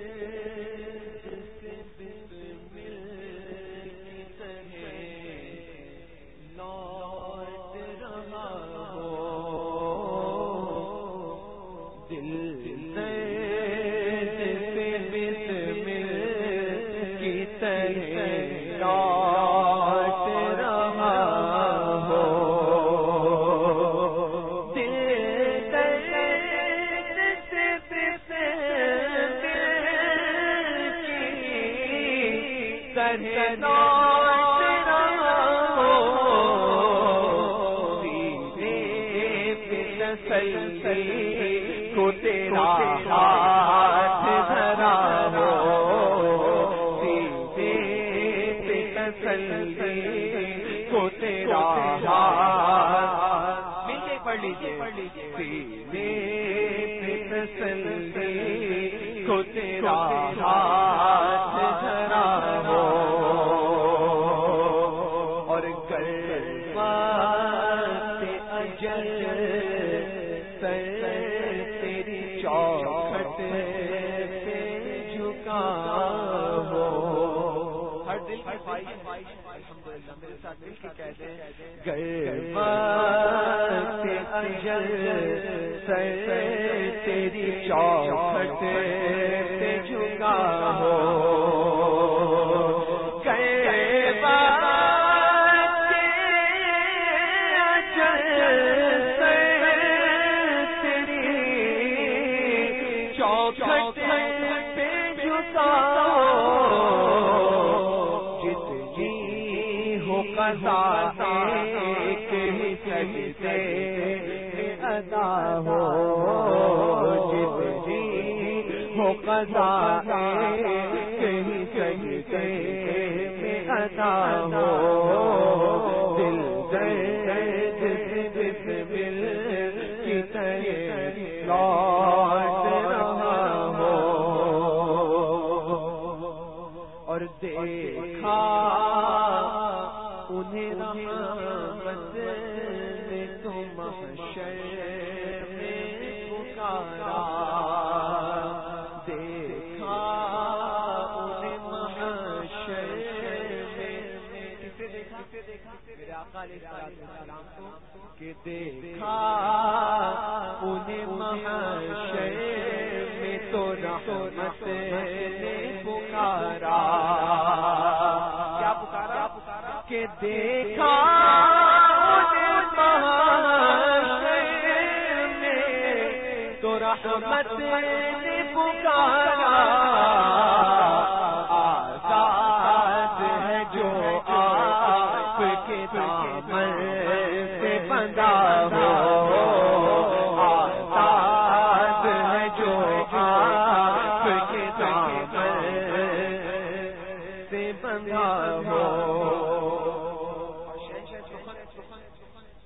سے تسلی کو تیرا ہاتھ دھرا ہو۔ سیدھے کو تیرا ہاتھ مل کے پڑھ لیجیے سیدھے کو تیرا الحمدللہ میرے ساتھ مل کے کہہ دیں۔ گئے قضا ہو جی ہو قضا کہیں کہیں کہیں قضا ہو۔ دل دل دل دل دل کی طرح علیہ دیکھا انہیں محشر میں تو پکارا۔ کیا پکارا؟ دیکھا انہیں محشر میں تو رحمت نے پکارا۔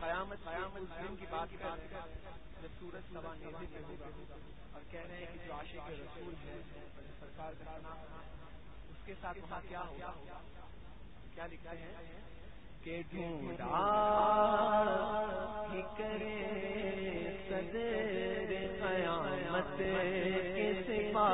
قیامت قیامت دن کی بات کر سورج سوا نیزے پہ اور کہہ رہے ہیں کہ جو عاشق رسول سرکار کا اس کے ساتھ وہاں کیا ہوگا؟ کیا لکھا ہے کے ڈھونڈا کرے صدر قیامت کے سوا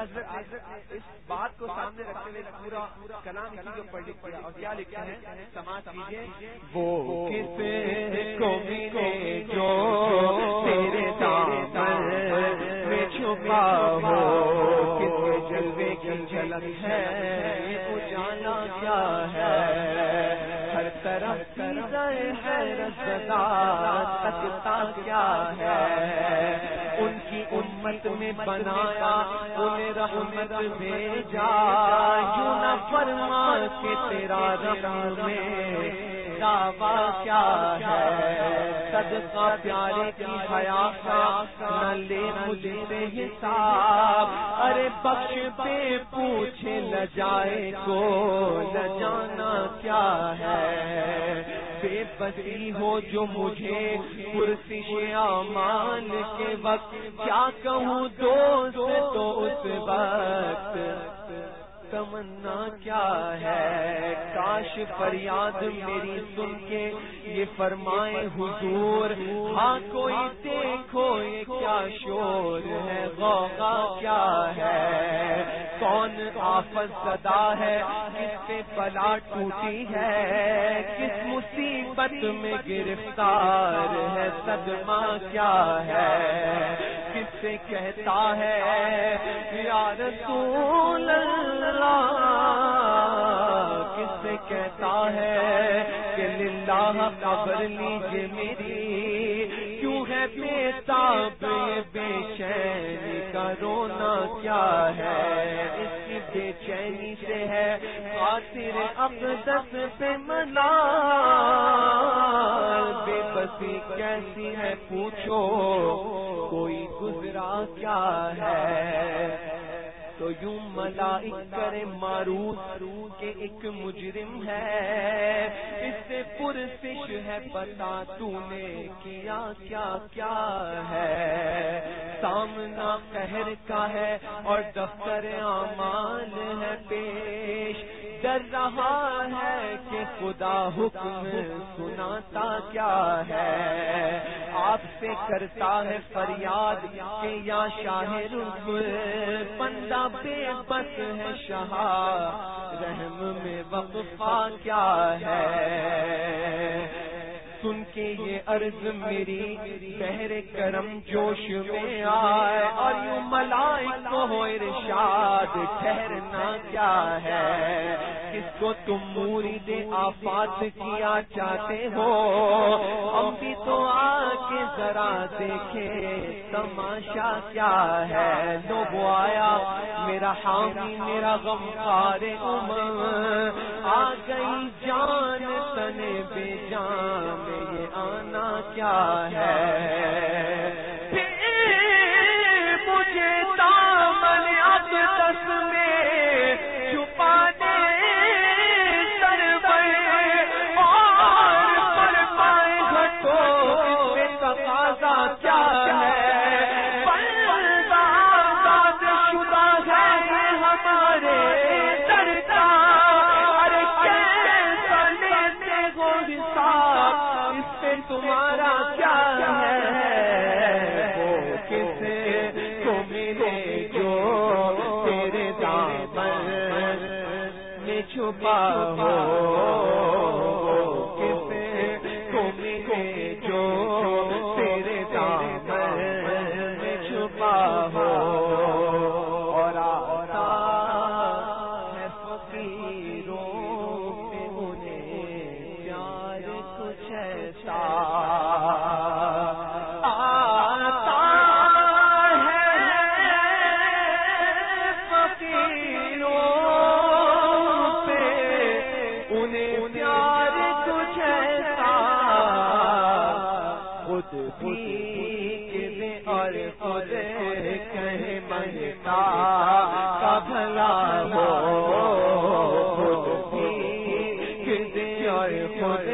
اس بات کو سامنے رکھتے ہوئے پورا کلام کی جو پڑھ لکھ اور کیا لکھا ہے سماج کیجیے۔ وہ کو جو تیرے دامن میں چھپا ہو۔ کس جلوے کی جلک ہے؟ جانا کیا ہے؟ ہر طرف کی ہے رسدا تکتا کیا ہے؟ رحمت میں بنایا انہیں رحمت بھیجا۔ یوں نہ فرما کے تیرا رحم میں دعویٰ کیا ہے؟ صدقہ پیارے کی حیا کا لے مجھے سے حساب۔ ارے بخش پہ پوچھے نہ جائے کو، نہ جانا کیا ہے؟ بے بسی ہو جو مجھے پرسش امان کے وقت۔ کیا کہوں دوست تو اس وقت؟ تمنا کیا ہے؟ کاش فریاد میری سن کے یہ فرمائے حضور۔ ہاں کوئی دیکھو یہ کیا شور ہے، غوغا کیا ہے؟ کون آفت صدا ہے؟ کس سے پلا ٹوٹی ہے؟ کس مصیبت میں گرفتار ہے؟ صدمہ کیا ہے؟ سے کہتا ہے، یا رسول اللہ کس سے کہتا ہے کہ للہ قبر لیجیے میری۔ کیوں ہے بے تاب بے چینی کا رونا کیا ہے؟ اس کی بے چینی سے ہے خاطر اقدس پہ ملا کیسی ہے پوچھو، کوئی گزرا کیا ہے؟ تو یوں ملائک کرے مارو کے ایک مجرم ہے۔ اس سے پرسش ہے، پتا تو نے کیا کیا کیا ہے۔ سامنا قہر کا ہے اور دفتر امان ہے پیش۔ ڈر رہا ہے کہ خدا حکم سناتا کیا ہے؟ آپ سے کرتا ہے فریاد کہ یا شاہ رخ، بندہ بے بس ہے شاہ، رحم میں وقفہ کیا ہے؟ سن کے یہ عرض میری بہر کرم جوش میں آئے۔ اور یوں ملائی کو ہو ارشاد، ٹھہرنا کیا ہے؟ کس کو تم موری دے آفات کیا چاہتے ہو ہم بھی تو آ کے ذرا دیکھے تماشا کیا ہے؟ لوگ آیا، میرا حامی، میرا غم خار عمر، آ گئی جان تنے بے جان یہ آنا کیا ہے؟ چھپا ہو اور خود کہیں منگتا کا بھلا ہو اور خود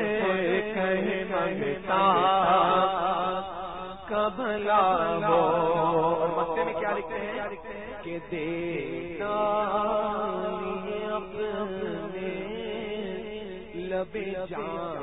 کہیں منگتا کا بھلا ہو۔ اور میں کیا لکھتے ہیں؟ کہ اپنے لبے جان